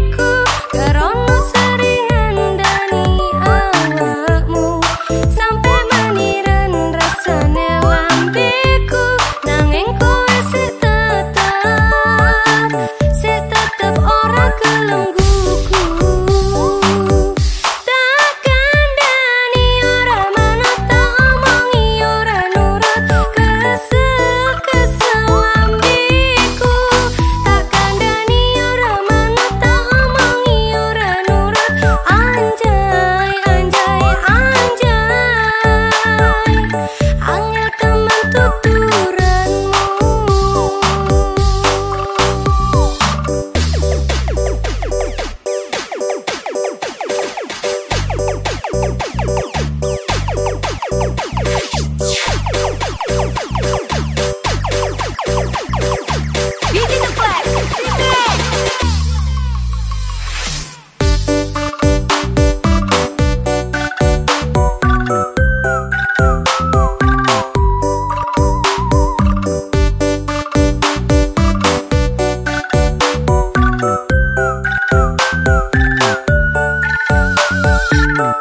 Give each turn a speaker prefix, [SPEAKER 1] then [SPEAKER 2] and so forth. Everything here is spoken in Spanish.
[SPEAKER 1] que